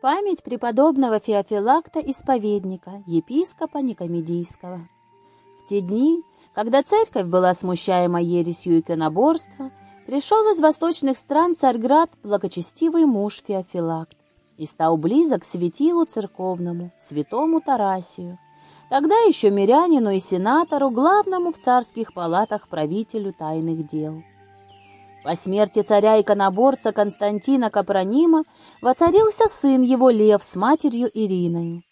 Память преподобного Феофилакта Исповедника, епископа Никомедийского. В те дни, когда церковь была смущаема ересью иконоборства, пришел из восточных стран Царьград благочестивый муж Феофилакт и стал близок к светилу церковному, святому Тарасию, тогда еще мирянину и сенатору, главному в царских палатах правителю тайных дел. По смерти царя-иконоборца Константина Капронима воцарился сын его Лев с матерью Ириною.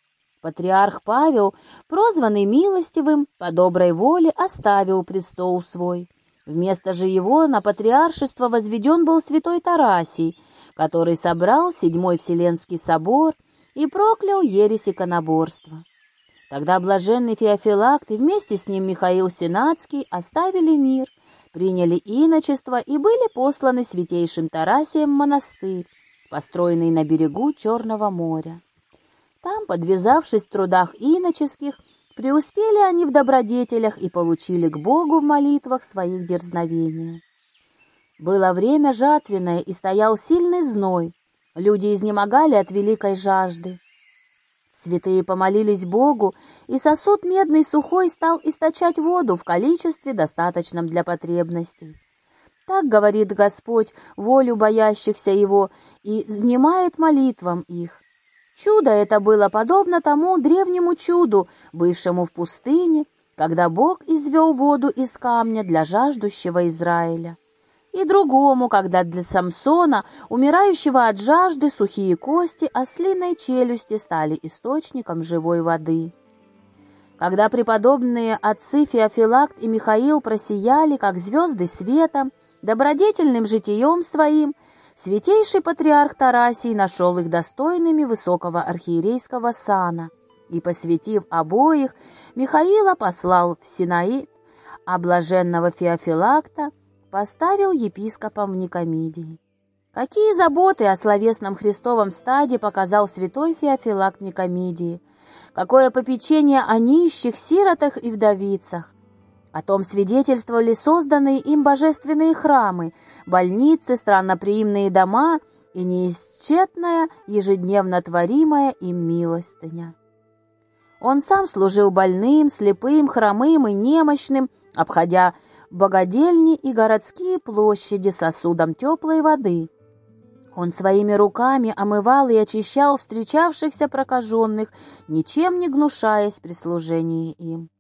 Патриарх Павел, прозванный милостивым, по доброй воле оставил престол свой. Вместо же его на патриаршество возведен был святой Тарасий, который собрал Седьмой Вселенский собор и проклял ересь иконоборства. Тогда блаженный Феофилакт и вместе с ним Михаил Сенацкий оставили мир, приняли иночество и были посланы святейшим Тарасием в монастырь, построенный на берегу Черного моря. Там, подвязавшись в трудах иноческих, преуспели они в добродетелях и получили к Богу в молитвах своих дерзновения. Было время жатвенное, и стоял сильный зной. Люди изнемогали от великой жажды. Святые помолились Богу, и сосуд медный сухой стал источать воду в количестве, достаточном для потребностей. Так говорит Господь волю боящихся Его и внимает молитвам их. Чудо это было подобно тому древнему чуду, бывшему в пустыне, когда Бог извел воду из камня для жаждущего Израиля и другому, когда для Самсона, умирающего от жажды, сухие кости ослиной челюсти стали источником живой воды. Когда преподобные отцы Феофилакт и Михаил просияли, как звезды света, добродетельным житием своим, святейший патриарх Тарасий нашел их достойными высокого архиерейского сана и, посвятив обоих, Михаила послал в Синаид, а блаженного Феофилакта поставил епископом в Никомидии. Какие заботы о словесном Христовом стаде показал святой Феофилакт Никомидии, какое попечение о нищих, сиротах и вдовицах. О том свидетельствовали созданные им божественные храмы, больницы, странноприимные дома и неисчетная, ежедневно творимая им милостыня. Он сам служил больным, слепым, хромым и немощным, обходя богадельни и городские площади сосудом теплой воды. Он своими руками омывал и очищал встречавшихся прокаженных, ничем не гнушаясь при служении им.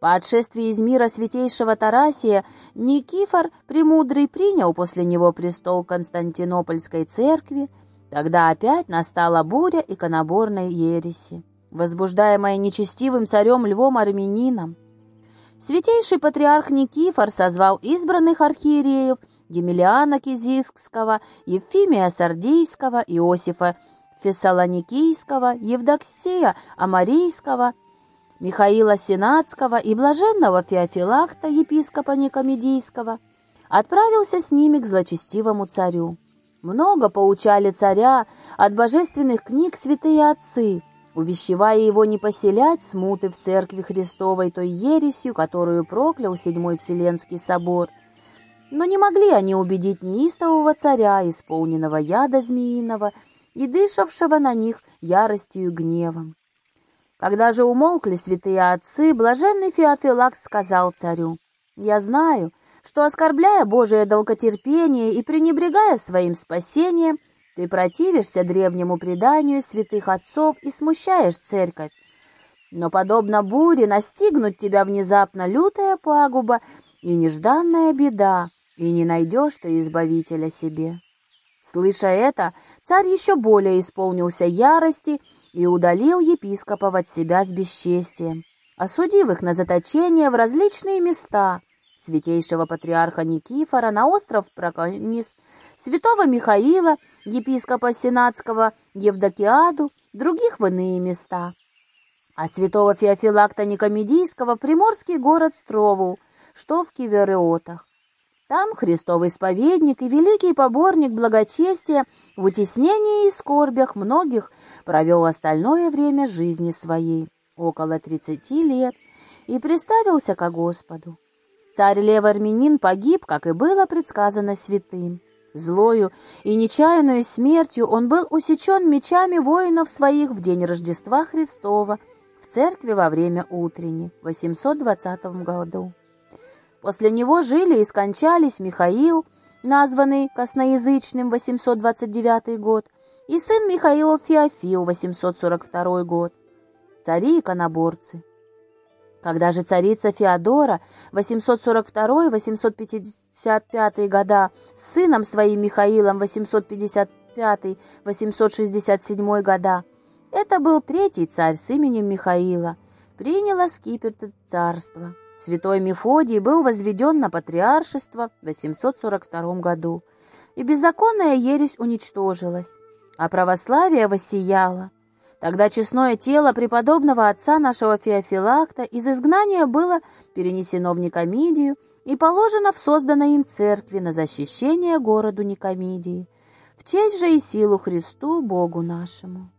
По отшествии из мира святейшего Тарасия Никифор Премудрый принял после него престол Константинопольской церкви, тогда опять настала буря иконоборной ереси, возбуждаемая нечестивым царем Львом Армянином. Святейший патриарх Никифор созвал избранных архиереев Емельяна Кизискского, Евфимия Сардийского, Иосифа Фессалоникийского, Евдоксия Амарийского, Михаила Сенатского и блаженного Феофилакта, епископа Никомедийского, отправился с ними к злочестивому царю. Много поучали царя от божественных книг святые отцы, увещевая его не поселять смуты в церкви Христовой той ересью, которую проклял Седьмой Вселенский собор. Но не могли они убедить неистового царя, исполненного яда змеиного и дышавшего на них яростью и гневом. Когда же умолкли святые отцы, блаженный Феофилакт сказал царю, «Я знаю, что, оскорбляя Божие долготерпение и пренебрегая своим спасением, ты противишься древнему преданию святых отцов и смущаешь церковь. Но, подобно буре, настигнуть тебя внезапно лютая пагуба и нежданная беда, и не найдешь ты избавителя себе. Слыша это, царь еще более исполнился ярости и удалил епископов от себя с бесчестием, осудив их на заточение в различные места, святейшего патриарха Никифора на остров Проконис, святого Михаила, епископа Сенатского Евдокиаду, других в иные места, а святого Феофилакта Никомедийского в приморский город Строву, что в Кивереотах. Там Христовый исповедник и великий поборник благочестия в утеснении и скорбях многих провел остальное время жизни своей, около тридцати лет, и приставился ко Господу. Царь Лев Армянин погиб, как и было предсказано святым. Злою и нечаянную смертью он был усечен мечами воинов своих в день Рождества Христова в церкви во время утренней в 820 году. После него жили и скончались Михаил, названный косноязычным 829 год, и сын Михаила Феофил 842 год, цари-иконоборцы. Когда же царица Феодора 842-855 года с сыном своим Михаилом 855-867 года, это был третий царь с именем Михаила, приняла скипетр царства. Святой Мефодий был возведен на патриаршество в 842 году, и беззаконная ересь уничтожилась, а православие воссияло. Тогда честное тело преподобного отца нашего Феофилакта из изгнания было перенесено в Никомидию и положено в созданной им церкви на защищение городу Никомидии, в честь же и силу Христу Богу нашему.